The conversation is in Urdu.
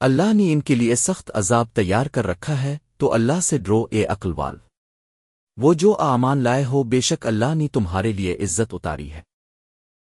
اللہ نے ان کے لیے سخت عذاب تیار کر رکھا ہے، تو اللہ سے ڈرو اے عقل وال۔ وہ جو آمان لائے ہو، بے شک اللہ نے تمہارے لیے عزت اتاری ہے۔